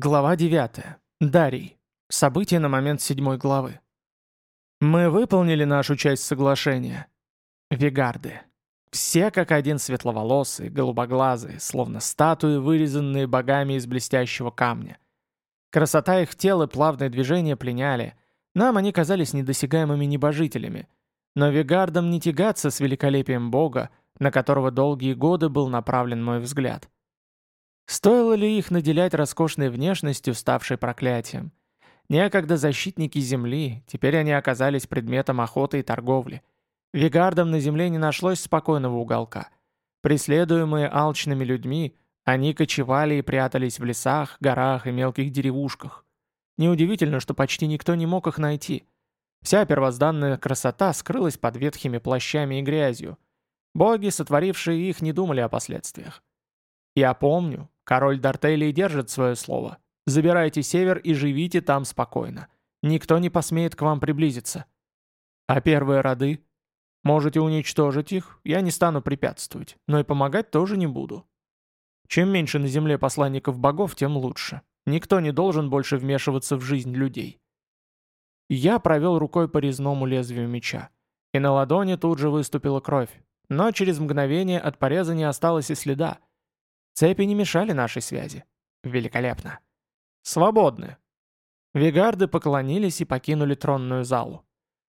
Глава 9. Дарий. События на момент седьмой главы. Мы выполнили нашу часть соглашения. Вегарды. Все как один светловолосые, голубоглазые, словно статуи, вырезанные богами из блестящего камня. Красота их тел и плавные движения пленяли. Нам они казались недосягаемыми небожителями. Но вегардам не тягаться с великолепием бога, на которого долгие годы был направлен мой взгляд. Стоило ли их наделять роскошной внешностью, ставшей проклятием? Некогда защитники Земли, теперь они оказались предметом охоты и торговли. Вигардам на Земле не нашлось спокойного уголка. Преследуемые алчными людьми, они кочевали и прятались в лесах, горах и мелких деревушках. Неудивительно, что почти никто не мог их найти. Вся первозданная красота скрылась под ветхими плащами и грязью. Боги, сотворившие их, не думали о последствиях. Я помню, Король Дартелии держит свое слово. Забирайте север и живите там спокойно. Никто не посмеет к вам приблизиться. А первые роды? Можете уничтожить их, я не стану препятствовать, но и помогать тоже не буду. Чем меньше на земле посланников богов, тем лучше. Никто не должен больше вмешиваться в жизнь людей. Я провел рукой по резному лезвию меча. И на ладони тут же выступила кровь. Но через мгновение от пореза не осталось и следа. Цепи не мешали нашей связи. Великолепно. Свободны. Вигарды поклонились и покинули тронную залу.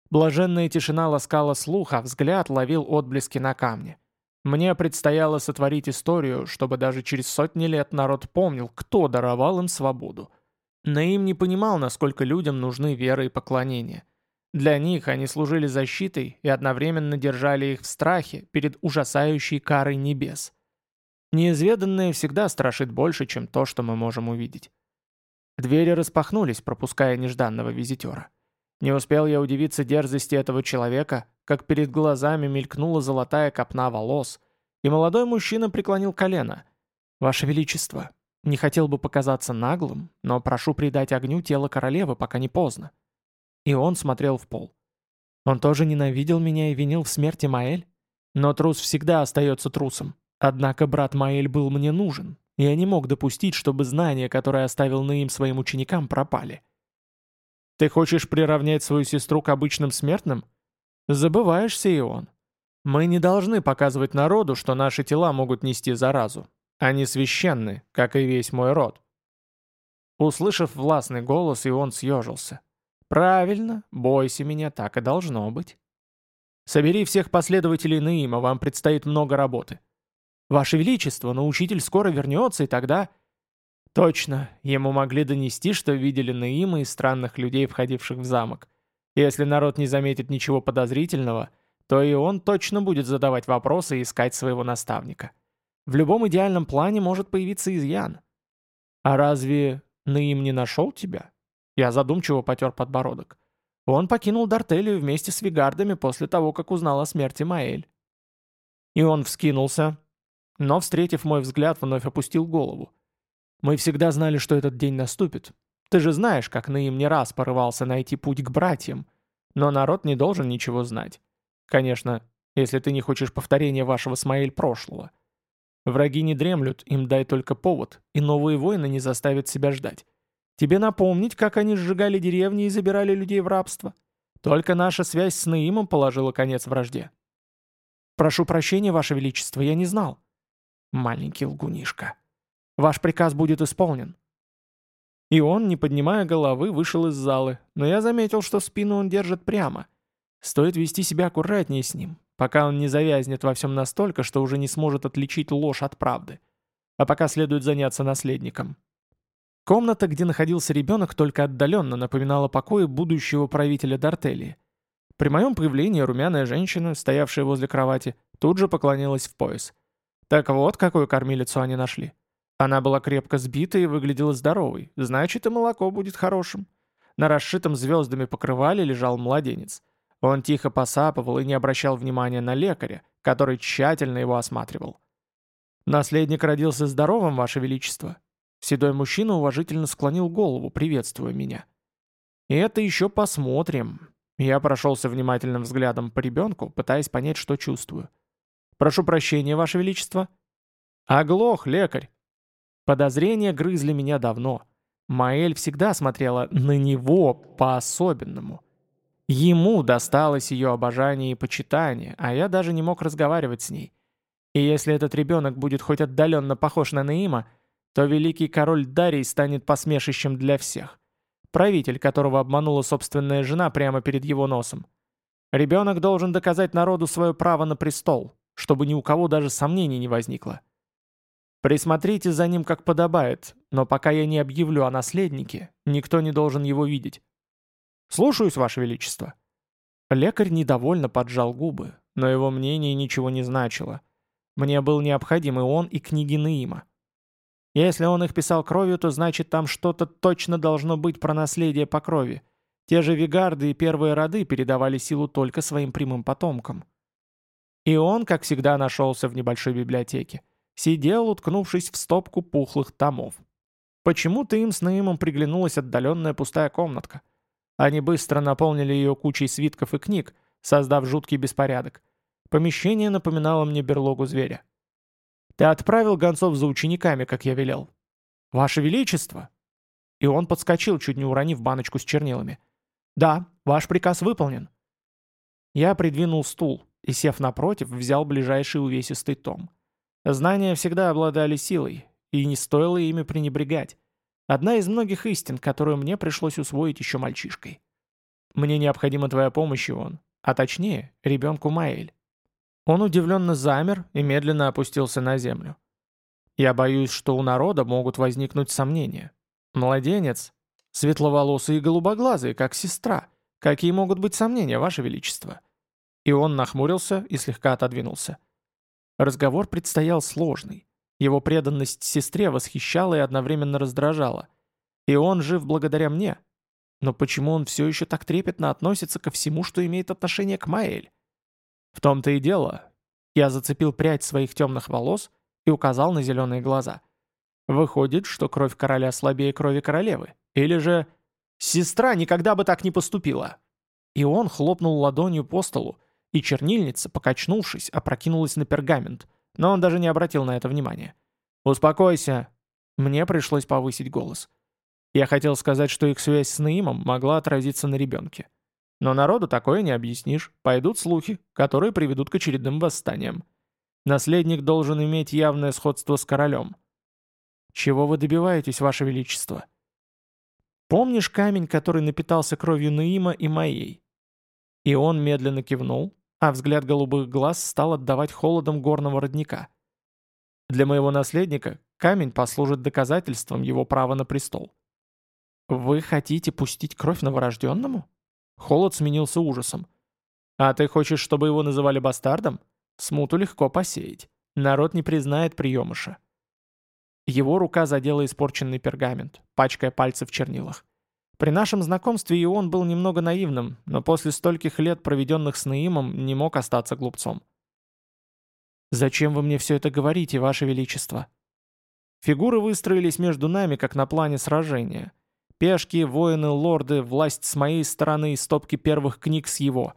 Блаженная тишина ласкала слух, а взгляд ловил отблески на камне. Мне предстояло сотворить историю, чтобы даже через сотни лет народ помнил, кто даровал им свободу. Наим не понимал, насколько людям нужны вера и поклонение. Для них они служили защитой и одновременно держали их в страхе перед ужасающей карой небес. Неизведанное всегда страшит больше, чем то, что мы можем увидеть. Двери распахнулись, пропуская нежданного визитера. Не успел я удивиться дерзости этого человека, как перед глазами мелькнула золотая копна волос, и молодой мужчина преклонил колено. «Ваше Величество, не хотел бы показаться наглым, но прошу придать огню тело королевы, пока не поздно». И он смотрел в пол. Он тоже ненавидел меня и винил в смерти Маэль? Но трус всегда остается трусом. Однако брат Маэль был мне нужен, и я не мог допустить, чтобы знания, которые оставил Наим своим ученикам, пропали. «Ты хочешь приравнять свою сестру к обычным смертным?» «Забываешься, и он. Мы не должны показывать народу, что наши тела могут нести заразу. Они священны, как и весь мой род». Услышав властный голос, и он съежился. «Правильно, бойся меня, так и должно быть». «Собери всех последователей Наима, вам предстоит много работы. «Ваше Величество, но учитель скоро вернется, и тогда...» Точно, ему могли донести, что видели Наима и странных людей, входивших в замок. Если народ не заметит ничего подозрительного, то и он точно будет задавать вопросы и искать своего наставника. В любом идеальном плане может появиться изъян. «А разве Наим не нашел тебя?» Я задумчиво потер подбородок. Он покинул Дартелию вместе с Вигардами после того, как узнал о смерти Маэль. И он вскинулся, но, встретив мой взгляд, вновь опустил голову. «Мы всегда знали, что этот день наступит. Ты же знаешь, как Наим не раз порывался найти путь к братьям. Но народ не должен ничего знать. Конечно, если ты не хочешь повторения вашего Смаэль прошлого. Враги не дремлют, им дай только повод, и новые войны не заставят себя ждать. Тебе напомнить, как они сжигали деревни и забирали людей в рабство? Только наша связь с Наимом положила конец вражде. Прошу прощения, Ваше Величество, я не знал. Маленький лгунишка. Ваш приказ будет исполнен. И он, не поднимая головы, вышел из залы, но я заметил, что спину он держит прямо. Стоит вести себя аккуратнее с ним, пока он не завязнет во всем настолько, что уже не сможет отличить ложь от правды. А пока следует заняться наследником. Комната, где находился ребенок, только отдаленно напоминала покои будущего правителя Дартелии. При моем появлении румяная женщина, стоявшая возле кровати, тут же поклонилась в пояс – так вот, какую кормилицу они нашли. Она была крепко сбита и выглядела здоровой, значит и молоко будет хорошим. На расшитом звездами покрывале лежал младенец. Он тихо посапывал и не обращал внимания на лекаря, который тщательно его осматривал. «Наследник родился здоровым, Ваше Величество». Седой мужчина уважительно склонил голову, приветствуя меня. «И это еще посмотрим». Я прошелся внимательным взглядом по ребенку, пытаясь понять, что чувствую. «Прошу прощения, Ваше Величество». «Оглох, лекарь!» Подозрения грызли меня давно. Маэль всегда смотрела на него по-особенному. Ему досталось ее обожание и почитание, а я даже не мог разговаривать с ней. И если этот ребенок будет хоть отдаленно похож на Наима, то великий король Дарий станет посмешищем для всех. Правитель, которого обманула собственная жена прямо перед его носом. Ребенок должен доказать народу свое право на престол, чтобы ни у кого даже сомнений не возникло. Присмотрите за ним как подобает, но пока я не объявлю о наследнике, никто не должен его видеть. Слушаюсь, Ваше Величество. Лекарь недовольно поджал губы, но его мнение ничего не значило. Мне был необходим и он, и книги Наима. Если он их писал кровью, то значит там что-то точно должно быть про наследие по крови. Те же Вигарды и первые роды передавали силу только своим прямым потомкам. И он, как всегда, нашелся в небольшой библиотеке. Сидел, уткнувшись в стопку пухлых томов. Почему-то им с Наимом приглянулась отдаленная пустая комнатка. Они быстро наполнили ее кучей свитков и книг, создав жуткий беспорядок. Помещение напоминало мне берлогу зверя. «Ты отправил гонцов за учениками, как я велел?» «Ваше Величество!» И он подскочил, чуть не уронив баночку с чернилами. «Да, ваш приказ выполнен». Я придвинул стул и, сев напротив, взял ближайший увесистый том. Знания всегда обладали силой, и не стоило ими пренебрегать. Одна из многих истин, которую мне пришлось усвоить еще мальчишкой. Мне необходима твоя помощь, Иван, а точнее, ребенку Маэль. Он удивленно замер и медленно опустился на землю. Я боюсь, что у народа могут возникнуть сомнения. Младенец, светловолосый и голубоглазый, как сестра. Какие могут быть сомнения, Ваше Величество? И он нахмурился и слегка отодвинулся. Разговор предстоял сложный. Его преданность сестре восхищала и одновременно раздражала. И он жив благодаря мне. Но почему он все еще так трепетно относится ко всему, что имеет отношение к Маэль? В том-то и дело. Я зацепил прядь своих темных волос и указал на зеленые глаза. Выходит, что кровь короля слабее крови королевы. Или же... Сестра никогда бы так не поступила. И он хлопнул ладонью по столу, и чернильница, покачнувшись, опрокинулась на пергамент, но он даже не обратил на это внимания. «Успокойся!» Мне пришлось повысить голос. Я хотел сказать, что их связь с Наимом могла отразиться на ребенке. Но народу такое не объяснишь. Пойдут слухи, которые приведут к очередным восстаниям. Наследник должен иметь явное сходство с королем. Чего вы добиваетесь, ваше величество? Помнишь камень, который напитался кровью Наима и моей? И он медленно кивнул, а взгляд голубых глаз стал отдавать холодом горного родника. Для моего наследника камень послужит доказательством его права на престол. Вы хотите пустить кровь новорожденному? Холод сменился ужасом. А ты хочешь, чтобы его называли бастардом? Смуту легко посеять. Народ не признает приемыша. Его рука задела испорченный пергамент, пачкая пальцы в чернилах. При нашем знакомстве и он был немного наивным, но после стольких лет, проведенных с Наимом, не мог остаться глупцом. «Зачем вы мне все это говорите, Ваше Величество?» Фигуры выстроились между нами, как на плане сражения. Пешки, воины, лорды, власть с моей стороны и стопки первых книг с его.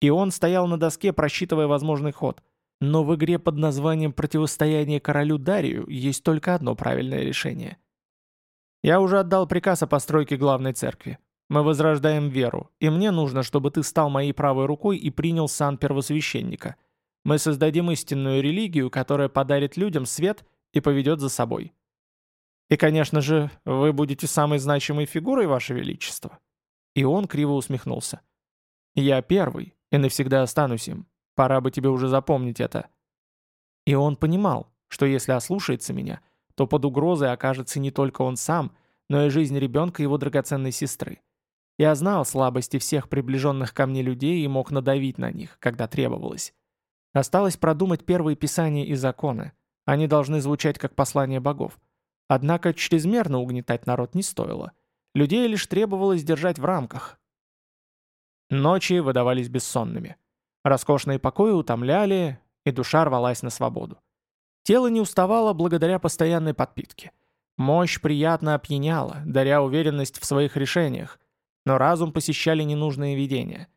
И он стоял на доске, просчитывая возможный ход. Но в игре под названием «Противостояние королю Дарию» есть только одно правильное решение — я уже отдал приказ о постройке главной церкви. Мы возрождаем веру, и мне нужно, чтобы ты стал моей правой рукой и принял сан первосвященника. Мы создадим истинную религию, которая подарит людям свет и поведет за собой. И, конечно же, вы будете самой значимой фигурой, Ваше Величество». И он криво усмехнулся. «Я первый, и навсегда останусь им. Пора бы тебе уже запомнить это». И он понимал, что если ослушается меня, то под угрозой окажется не только он сам, но и жизнь ребенка его драгоценной сестры. Я знал слабости всех приближенных ко мне людей и мог надавить на них, когда требовалось. Осталось продумать первые писания и законы. Они должны звучать как послание богов. Однако чрезмерно угнетать народ не стоило. Людей лишь требовалось держать в рамках. Ночи выдавались бессонными. Роскошные покои утомляли, и душа рвалась на свободу. Тело не уставало благодаря постоянной подпитке. Мощь приятно опьяняла, даря уверенность в своих решениях, но разум посещали ненужные видения.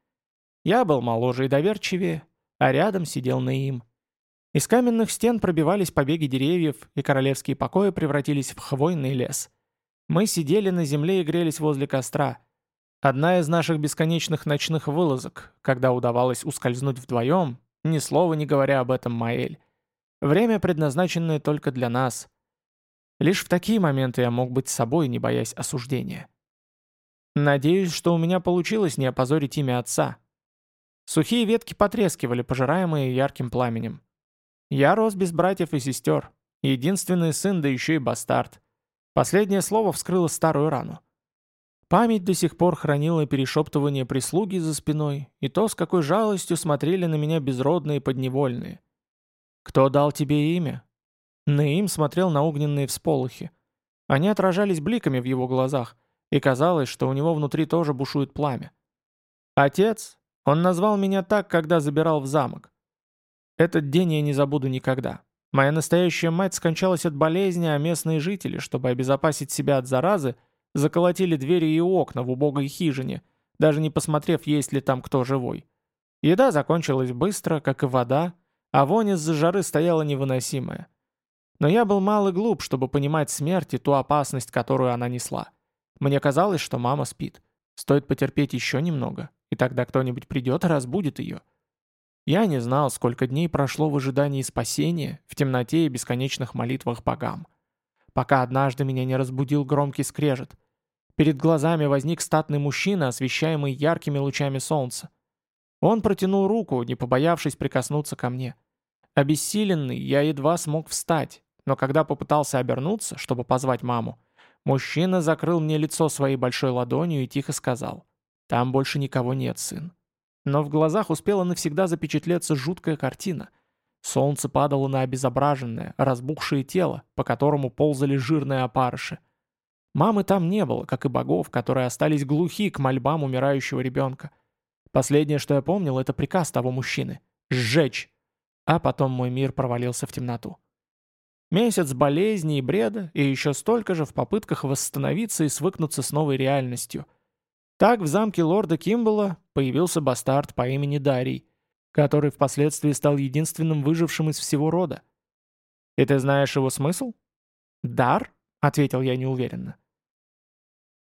Я был моложе и доверчивее, а рядом сидел Наим. Из каменных стен пробивались побеги деревьев, и королевские покои превратились в хвойный лес. Мы сидели на земле и грелись возле костра. Одна из наших бесконечных ночных вылазок, когда удавалось ускользнуть вдвоем, ни слова не говоря об этом Маэль. Время, предназначенное только для нас. Лишь в такие моменты я мог быть собой, не боясь осуждения. Надеюсь, что у меня получилось не опозорить имя отца. Сухие ветки потрескивали, пожираемые ярким пламенем. Я рос без братьев и сестер. Единственный сын, да еще и бастард. Последнее слово вскрыло старую рану. Память до сих пор хранила перешептывание прислуги за спиной и то, с какой жалостью смотрели на меня безродные подневольные. «Кто дал тебе имя?» Наим смотрел на огненные всполохи. Они отражались бликами в его глазах, и казалось, что у него внутри тоже бушует пламя. «Отец, он назвал меня так, когда забирал в замок. Этот день я не забуду никогда. Моя настоящая мать скончалась от болезни, а местные жители, чтобы обезопасить себя от заразы, заколотили двери и окна в убогой хижине, даже не посмотрев, есть ли там кто живой. Еда закончилась быстро, как и вода, а вонь из-за жары стояла невыносимая. Но я был мал и глуп, чтобы понимать смерть и ту опасность, которую она несла. Мне казалось, что мама спит. Стоит потерпеть еще немного, и тогда кто-нибудь придет и разбудит ее. Я не знал, сколько дней прошло в ожидании спасения, в темноте и бесконечных молитвах богам. Пока однажды меня не разбудил громкий скрежет. Перед глазами возник статный мужчина, освещаемый яркими лучами солнца. Он протянул руку, не побоявшись прикоснуться ко мне. Обессиленный, я едва смог встать, но когда попытался обернуться, чтобы позвать маму, мужчина закрыл мне лицо своей большой ладонью и тихо сказал «Там больше никого нет, сын». Но в глазах успела навсегда запечатлеться жуткая картина. Солнце падало на обезображенное, разбухшее тело, по которому ползали жирные опарыши. Мамы там не было, как и богов, которые остались глухи к мольбам умирающего ребенка. Последнее, что я помнил, это приказ того мужчины — сжечь. А потом мой мир провалился в темноту. Месяц болезни и бреда, и еще столько же в попытках восстановиться и свыкнуться с новой реальностью — так в замке лорда Кимбала появился бастард по имени Дарий, который впоследствии стал единственным выжившим из всего рода. «И ты знаешь его смысл?» «Дар?» — ответил я неуверенно.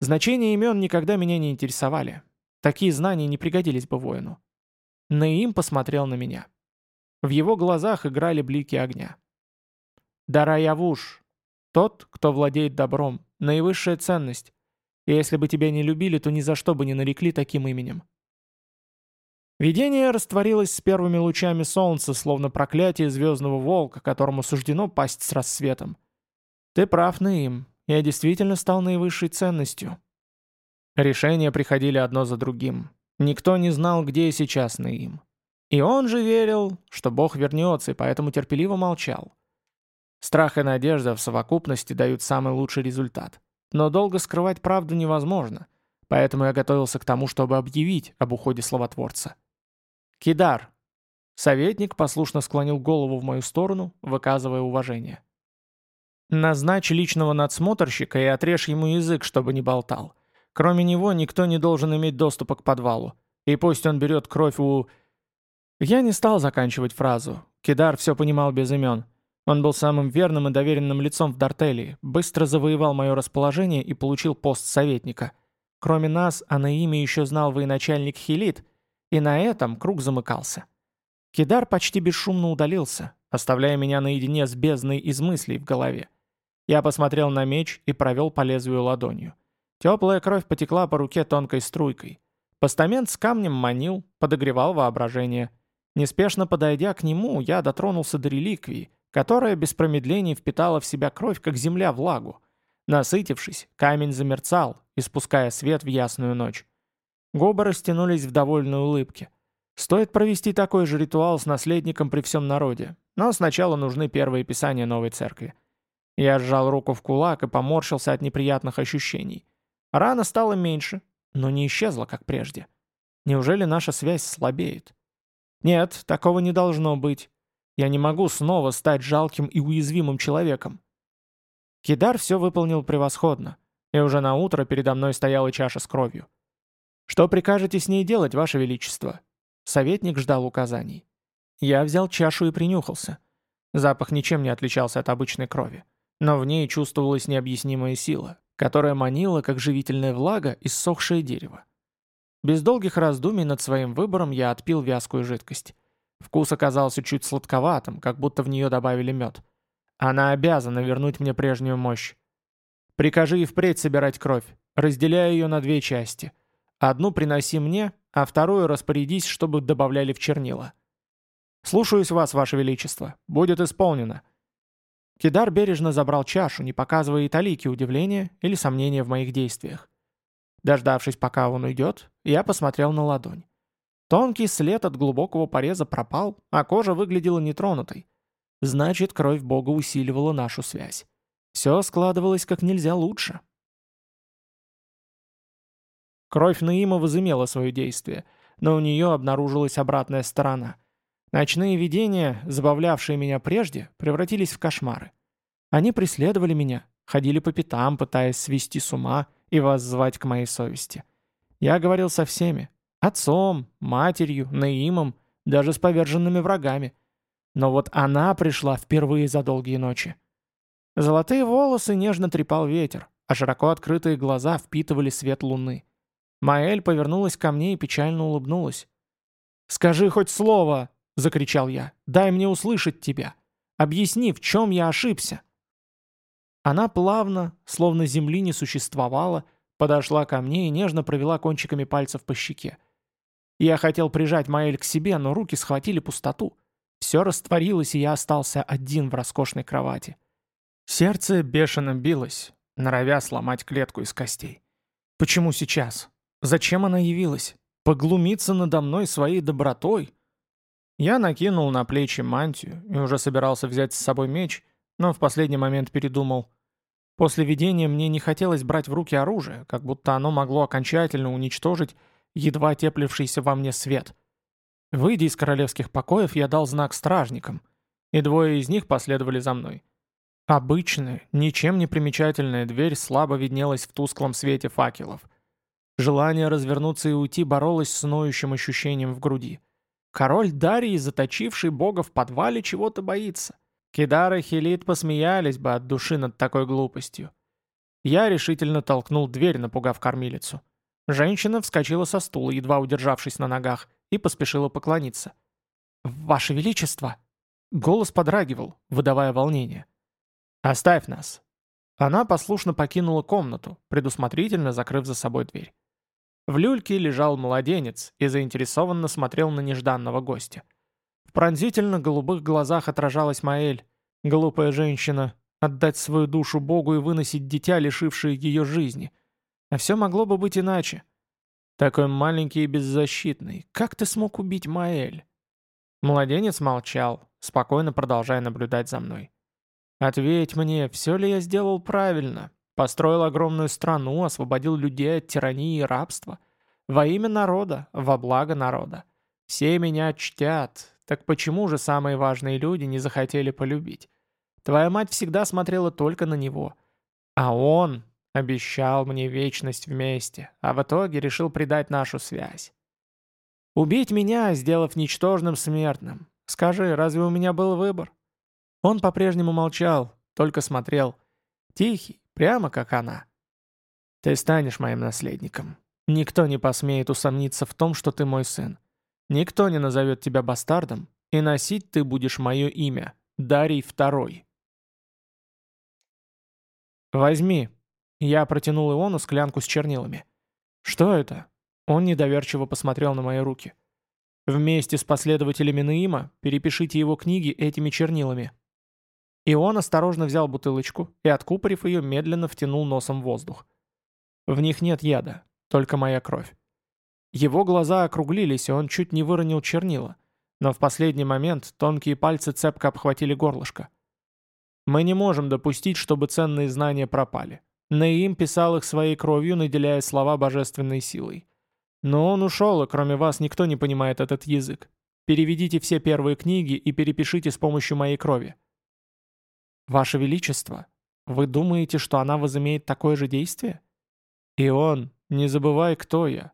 Значения имен никогда меня не интересовали. Такие знания не пригодились бы воину. Наим посмотрел на меня. В его глазах играли блики огня. «Дараявуш. Тот, кто владеет добром. Наивысшая ценность. И если бы тебя не любили, то ни за что бы не нарекли таким именем. Видение растворилось с первыми лучами солнца, словно проклятие звездного волка, которому суждено пасть с рассветом. Ты прав, Наим. Я действительно стал наивысшей ценностью. Решения приходили одно за другим. Никто не знал, где сейчас Наим. И он же верил, что Бог вернется, и поэтому терпеливо молчал. Страх и надежда в совокупности дают самый лучший результат. Но долго скрывать правду невозможно, поэтому я готовился к тому, чтобы объявить об уходе словотворца. «Кидар!» Советник послушно склонил голову в мою сторону, выказывая уважение. «Назначь личного надсмотрщика и отрежь ему язык, чтобы не болтал. Кроме него никто не должен иметь доступа к подвалу. И пусть он берет кровь у...» Я не стал заканчивать фразу. Кидар все понимал без имен. Он был самым верным и доверенным лицом в Дартелии, быстро завоевал мое расположение и получил пост советника. Кроме нас, а на имя еще знал военачальник Хилит, и на этом круг замыкался. Кидар почти бесшумно удалился, оставляя меня наедине с бездной из мыслей в голове. Я посмотрел на меч и провел по лезвию ладонью. Теплая кровь потекла по руке тонкой струйкой. Постамент с камнем манил, подогревал воображение. Неспешно подойдя к нему, я дотронулся до реликвии, которая без промедлений впитала в себя кровь, как земля влагу. Насытившись, камень замерцал, испуская свет в ясную ночь. Губы растянулись в довольной улыбке. Стоит провести такой же ритуал с наследником при всем народе, но сначала нужны первые писания новой церкви. Я сжал руку в кулак и поморщился от неприятных ощущений. Рана стала меньше, но не исчезла, как прежде. Неужели наша связь слабеет? Нет, такого не должно быть. Я не могу снова стать жалким и уязвимым человеком. Кидар все выполнил превосходно, и уже на утро передо мной стояла чаша с кровью. «Что прикажете с ней делать, Ваше Величество?» Советник ждал указаний. Я взял чашу и принюхался. Запах ничем не отличался от обычной крови, но в ней чувствовалась необъяснимая сила, которая манила, как живительная влага, иссохшее дерево. Без долгих раздумий над своим выбором я отпил вязкую жидкость. Вкус оказался чуть сладковатым, как будто в нее добавили мед. Она обязана вернуть мне прежнюю мощь. Прикажи и впредь собирать кровь, разделяя ее на две части. Одну приноси мне, а вторую распорядись, чтобы добавляли в чернила. Слушаюсь вас, ваше величество. Будет исполнено. Кидар бережно забрал чашу, не показывая и талики удивления или сомнения в моих действиях. Дождавшись, пока он уйдет, я посмотрел на ладонь. Тонкий след от глубокого пореза пропал, а кожа выглядела нетронутой. Значит, кровь Бога усиливала нашу связь. Все складывалось как нельзя лучше. Кровь Наима возымела свое действие, но у нее обнаружилась обратная сторона. Ночные видения, забавлявшие меня прежде, превратились в кошмары. Они преследовали меня, ходили по пятам, пытаясь свести с ума и воззвать к моей совести. Я говорил со всеми. Отцом, матерью, Наимом, даже с поверженными врагами. Но вот она пришла впервые за долгие ночи. Золотые волосы нежно трепал ветер, а широко открытые глаза впитывали свет луны. Маэль повернулась ко мне и печально улыбнулась. «Скажи хоть слово!» — закричал я. «Дай мне услышать тебя! Объясни, в чем я ошибся!» Она плавно, словно земли не существовало, подошла ко мне и нежно провела кончиками пальцев по щеке. Я хотел прижать Маэль к себе, но руки схватили пустоту. Все растворилось, и я остался один в роскошной кровати. Сердце бешено билось, норовя сломать клетку из костей. Почему сейчас? Зачем она явилась? Поглумиться надо мной своей добротой? Я накинул на плечи мантию и уже собирался взять с собой меч, но в последний момент передумал. После видения мне не хотелось брать в руки оружие, как будто оно могло окончательно уничтожить едва теплившийся во мне свет. Выйдя из королевских покоев, я дал знак стражникам, и двое из них последовали за мной. Обычная, ничем не примечательная дверь слабо виднелась в тусклом свете факелов. Желание развернуться и уйти боролось с ноющим ощущением в груди. Король Дарий, заточивший бога в подвале, чего-то боится. Кидар и Хелит посмеялись бы от души над такой глупостью. Я решительно толкнул дверь, напугав кормилицу. Женщина вскочила со стула, едва удержавшись на ногах, и поспешила поклониться. «Ваше Величество!» Голос подрагивал, выдавая волнение. «Оставь нас!» Она послушно покинула комнату, предусмотрительно закрыв за собой дверь. В люльке лежал младенец и заинтересованно смотрел на нежданного гостя. В пронзительно-голубых глазах отражалась Маэль, глупая женщина, отдать свою душу Богу и выносить дитя, лишившее ее жизни. А все могло бы быть иначе. Такой маленький и беззащитный. Как ты смог убить Маэль? Младенец молчал, спокойно продолжая наблюдать за мной. «Ответь мне, все ли я сделал правильно? Построил огромную страну, освободил людей от тирании и рабства. Во имя народа, во благо народа. Все меня чтят, так почему же самые важные люди не захотели полюбить? Твоя мать всегда смотрела только на него. А он обещал мне вечность вместе, а в итоге решил предать нашу связь. Убить меня, сделав ничтожным смертным. Скажи, разве у меня был выбор? Он по-прежнему молчал, только смотрел. Тихий, прямо как она. Ты станешь моим наследником. Никто не посмеет усомниться в том, что ты мой сын. Никто не назовет тебя бастардом, и носить ты будешь мое имя, Дарий Второй. Возьми. Я протянул Иону склянку с чернилами. Что это? Он недоверчиво посмотрел на мои руки. Вместе с последователями Наима перепишите его книги этими чернилами. И он осторожно взял бутылочку и, откупорив ее, медленно втянул носом воздух. В них нет яда, только моя кровь. Его глаза округлились, и он чуть не выронил чернила. Но в последний момент тонкие пальцы цепко обхватили горлышко. Мы не можем допустить, чтобы ценные знания пропали. Наим писал их своей кровью, наделяя слова божественной силой. Но он ушел, и кроме вас никто не понимает этот язык. Переведите все первые книги и перепишите с помощью моей крови. Ваше Величество, вы думаете, что она возымеет такое же действие? И он, не забывай, кто я.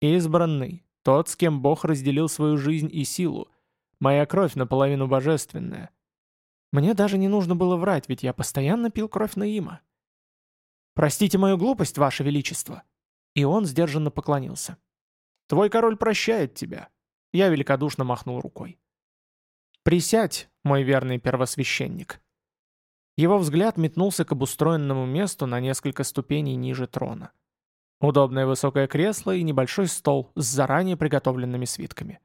Избранный, тот, с кем Бог разделил свою жизнь и силу. Моя кровь наполовину божественная. Мне даже не нужно было врать, ведь я постоянно пил кровь Наима. «Простите мою глупость, Ваше Величество!» И он сдержанно поклонился. «Твой король прощает тебя!» Я великодушно махнул рукой. «Присядь, мой верный первосвященник!» Его взгляд метнулся к обустроенному месту на несколько ступеней ниже трона. Удобное высокое кресло и небольшой стол с заранее приготовленными свитками.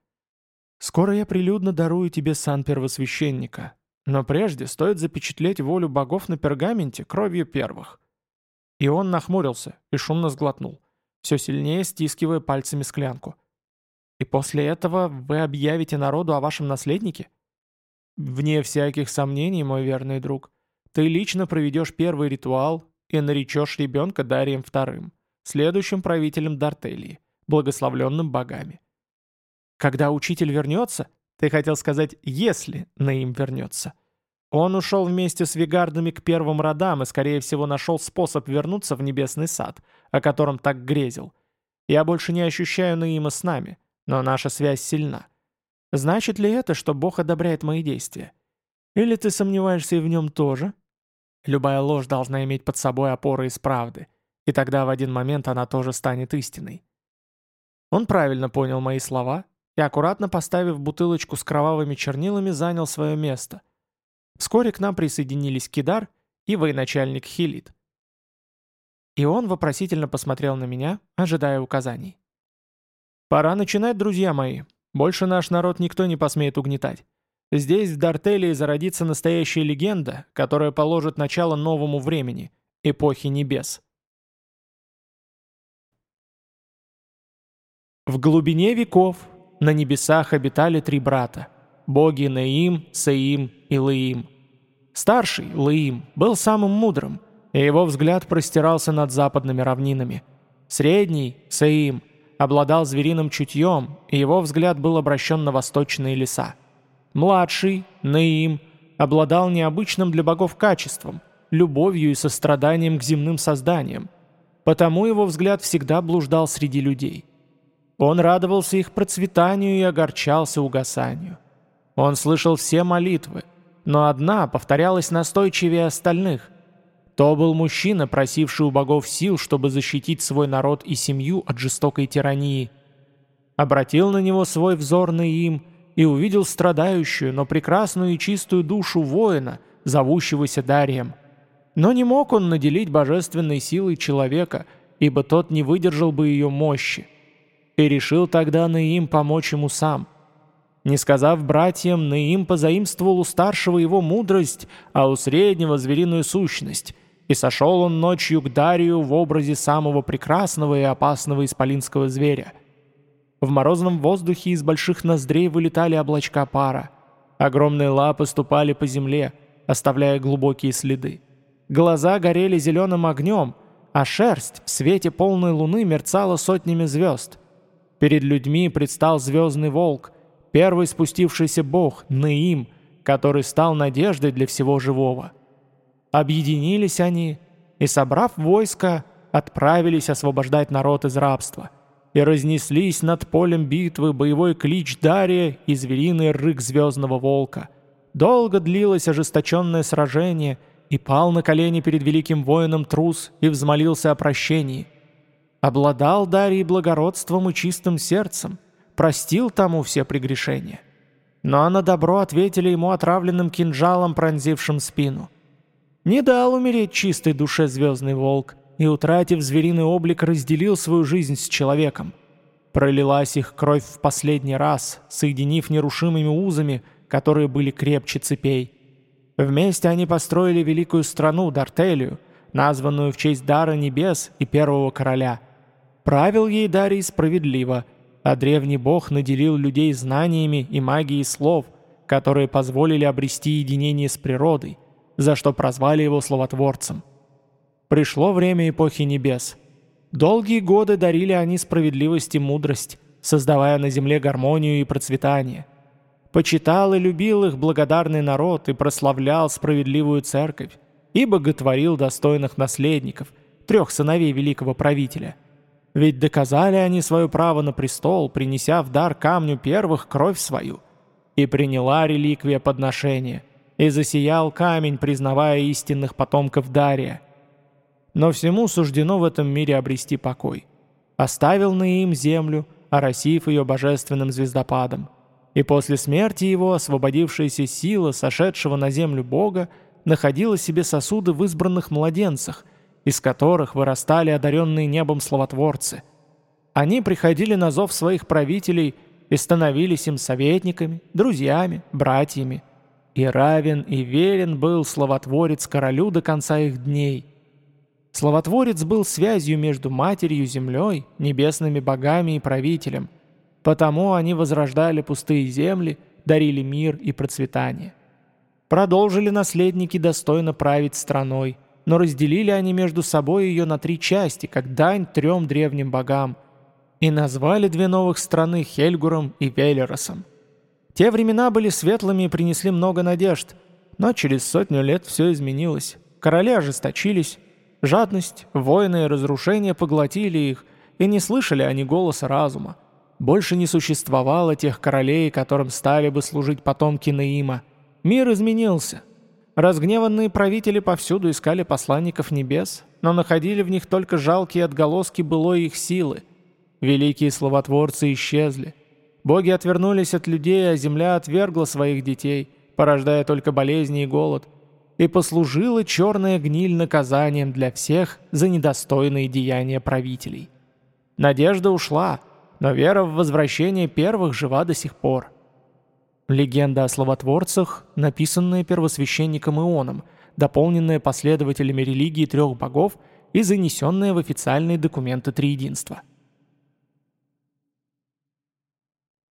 «Скоро я прилюдно дарую тебе сан первосвященника, но прежде стоит запечатлеть волю богов на пергаменте кровью первых». И он нахмурился и шумно сглотнул, все сильнее стискивая пальцами склянку. «И после этого вы объявите народу о вашем наследнике?» «Вне всяких сомнений, мой верный друг, ты лично проведешь первый ритуал и наречешь ребенка Дарием вторым следующим правителем Дартелии, благословленным богами. Когда учитель вернется, ты хотел сказать «если Наим вернется». Он ушел вместе с Вигардами к первым родам и, скорее всего, нашел способ вернуться в небесный сад, о котором так грезил. Я больше не ощущаю Наима с нами, но наша связь сильна. Значит ли это, что Бог одобряет мои действия? Или ты сомневаешься и в нем тоже? Любая ложь должна иметь под собой опоры из правды. И тогда в один момент она тоже станет истиной. Он правильно понял мои слова и, аккуратно поставив бутылочку с кровавыми чернилами, занял свое место. Вскоре к нам присоединились Кидар и военачальник Хилит. И он вопросительно посмотрел на меня, ожидая указаний. «Пора начинать, друзья мои. Больше наш народ никто не посмеет угнетать. Здесь, в Дартелии, зародится настоящая легенда, которая положит начало новому времени, эпохи небес». В глубине веков на небесах обитали три брата – боги Наим, Саим и Лаим. Старший, Лаим, был самым мудрым, и его взгляд простирался над западными равнинами. Средний, Саим, обладал звериным чутьем, и его взгляд был обращен на восточные леса. Младший, Наим, обладал необычным для богов качеством – любовью и состраданием к земным созданиям. Потому его взгляд всегда блуждал среди людей – он радовался их процветанию и огорчался угасанию. Он слышал все молитвы, но одна повторялась настойчивее остальных. То был мужчина, просивший у богов сил, чтобы защитить свой народ и семью от жестокой тирании. Обратил на него свой взор им и увидел страдающую, но прекрасную и чистую душу воина, зовущегося Дарием. Но не мог он наделить божественной силой человека, ибо тот не выдержал бы ее мощи и решил тогда Наим помочь ему сам. Не сказав братьям, Наим позаимствовал у старшего его мудрость, а у среднего звериную сущность, и сошел он ночью к Дарию в образе самого прекрасного и опасного исполинского зверя. В морозном воздухе из больших ноздрей вылетали облачка пара. Огромные лапы ступали по земле, оставляя глубокие следы. Глаза горели зеленым огнем, а шерсть в свете полной луны мерцала сотнями звезд — Перед людьми предстал звездный волк, первый спустившийся бог, Наим, который стал надеждой для всего живого. Объединились они и, собрав войско, отправились освобождать народ из рабства и разнеслись над полем битвы боевой клич Дария и звериный рык звездного волка. Долго длилось ожесточенное сражение, и пал на колени перед великим воином трус и взмолился о прощении – Обладал Дарий благородством и чистым сердцем, простил тому все прегрешения. Но на добро ответили ему отравленным кинжалом, пронзившим спину. Не дал умереть чистой душе звездный волк, и, утратив звериный облик, разделил свою жизнь с человеком. Пролилась их кровь в последний раз, соединив нерушимыми узами, которые были крепче цепей. Вместе они построили великую страну Дартелию, названную в честь дара небес и первого короля – Правил ей Дарий справедливо, а древний бог наделил людей знаниями и магией слов, которые позволили обрести единение с природой, за что прозвали его словотворцем. Пришло время эпохи небес. Долгие годы дарили они справедливость и мудрость, создавая на земле гармонию и процветание. Почитал и любил их благодарный народ и прославлял справедливую церковь, и боготворил достойных наследников, трех сыновей великого правителя – ведь доказали они свое право на престол, принеся в дар камню первых кровь свою. И приняла реликвия подношения, и засиял камень, признавая истинных потомков Дария. но всему суждено в этом мире обрести покой. Оставил Наим землю, оросив ее божественным звездопадом. И после смерти его освободившаяся сила сошедшего на землю Бога находила себе сосуды в избранных младенцах, из которых вырастали одаренные небом словотворцы. Они приходили на зов своих правителей и становились им советниками, друзьями, братьями. И равен и верен был словотворец королю до конца их дней. Словотворец был связью между матерью землей, небесными богами и правителем. Потому они возрождали пустые земли, дарили мир и процветание. Продолжили наследники достойно править страной, но разделили они между собой ее на три части, как дань трем древним богам, и назвали две новых страны Хельгуром и Велеросом. Те времена были светлыми и принесли много надежд, но через сотню лет все изменилось. Короли ожесточились, жадность, войны и разрушения поглотили их, и не слышали они голоса разума. Больше не существовало тех королей, которым стали бы служить потомки Наима – Мир изменился. Разгневанные правители повсюду искали посланников небес, но находили в них только жалкие отголоски былой их силы. Великие словотворцы исчезли. Боги отвернулись от людей, а земля отвергла своих детей, порождая только болезни и голод. И послужила черная гниль наказанием для всех за недостойные деяния правителей. Надежда ушла, но вера в возвращение первых жива до сих пор. Легенда о словотворцах, написанная первосвященником Ионом, дополненная последователями религии трех богов и занесенная в официальные документы Триединства.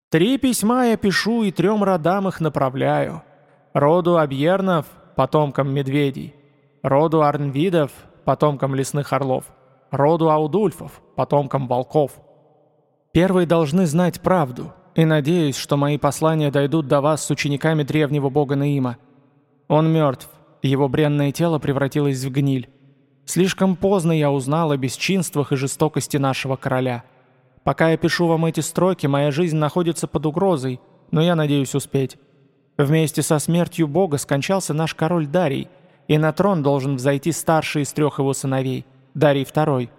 Три письма я пишу и трем родам их направляю. Роду Абьернов, потомкам медведей. Роду Арнвидов, потомкам лесных орлов. Роду Аудульфов, потомкам волков. Первые должны знать правду, и надеюсь, что мои послания дойдут до вас с учениками древнего бога Наима. Он мертв, его бренное тело превратилось в гниль. Слишком поздно я узнал о бесчинствах и жестокости нашего короля. Пока я пишу вам эти строки, моя жизнь находится под угрозой, но я надеюсь успеть. Вместе со смертью бога скончался наш король Дарий, и на трон должен взойти старший из трех его сыновей, Дарий II.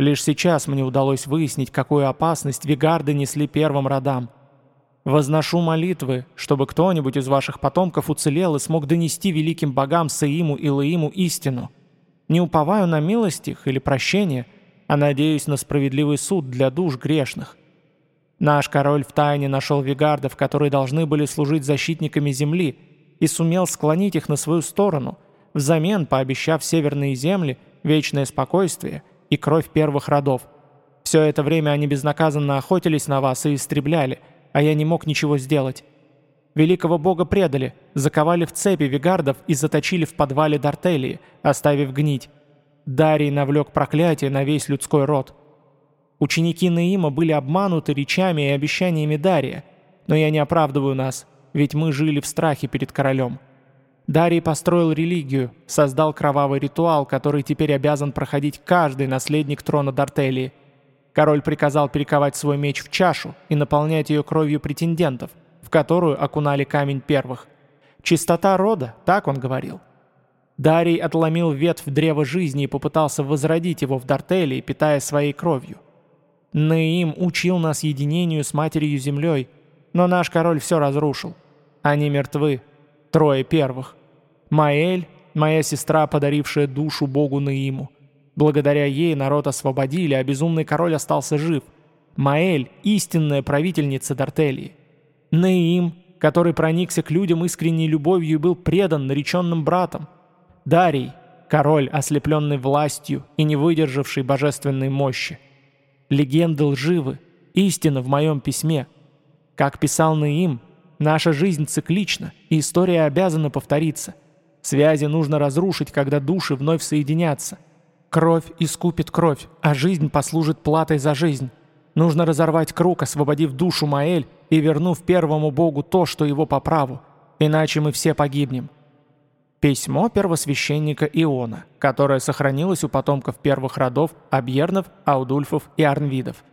Лишь сейчас мне удалось выяснить, какую опасность Вигарды несли первым родам. Возношу молитвы, чтобы кто-нибудь из ваших потомков уцелел и смог донести великим богам Саиму и Лаиму истину. Не уповаю на милость их или прощение, а надеюсь на справедливый суд для душ грешных. Наш король втайне нашел вигардов, которые должны были служить защитниками земли, и сумел склонить их на свою сторону, взамен пообещав северные земли вечное спокойствие – и кровь первых родов. Все это время они безнаказанно охотились на вас и истребляли, а я не мог ничего сделать. Великого бога предали, заковали в цепи вигардов и заточили в подвале Дартелии, оставив гнить. Дарий навлек проклятие на весь людской род. Ученики Наима были обмануты речами и обещаниями Дария, но я не оправдываю нас, ведь мы жили в страхе перед королем. Дарий построил религию, создал кровавый ритуал, который теперь обязан проходить каждый наследник трона Дартелии. Король приказал перековать свой меч в чашу и наполнять ее кровью претендентов, в которую окунали камень первых. «Чистота рода», так он говорил. Дарий отломил ветвь древа жизни и попытался возродить его в Дартелии, питая своей кровью. Наим учил нас единению с Матерью-Землей, но наш король все разрушил. Они мертвы. Трое первых. Маэль, моя сестра, подарившая душу богу Наиму. Благодаря ей народ освободили, а безумный король остался жив. Маэль – истинная правительница Дартелии. Наим, который проникся к людям искренней любовью и был предан нареченным братом. Дарий – король, ослепленный властью и не выдержавший божественной мощи. Легенды лживы, истина в моем письме. Как писал Наим, наша жизнь циклична, и история обязана повториться – Связи нужно разрушить, когда души вновь соединятся. Кровь искупит кровь, а жизнь послужит платой за жизнь. Нужно разорвать круг, освободив душу Маэль и вернув первому богу то, что его по праву. Иначе мы все погибнем. Письмо первосвященника Иона, которое сохранилось у потомков первых родов Абьернов, Аудульфов и Арнвидов –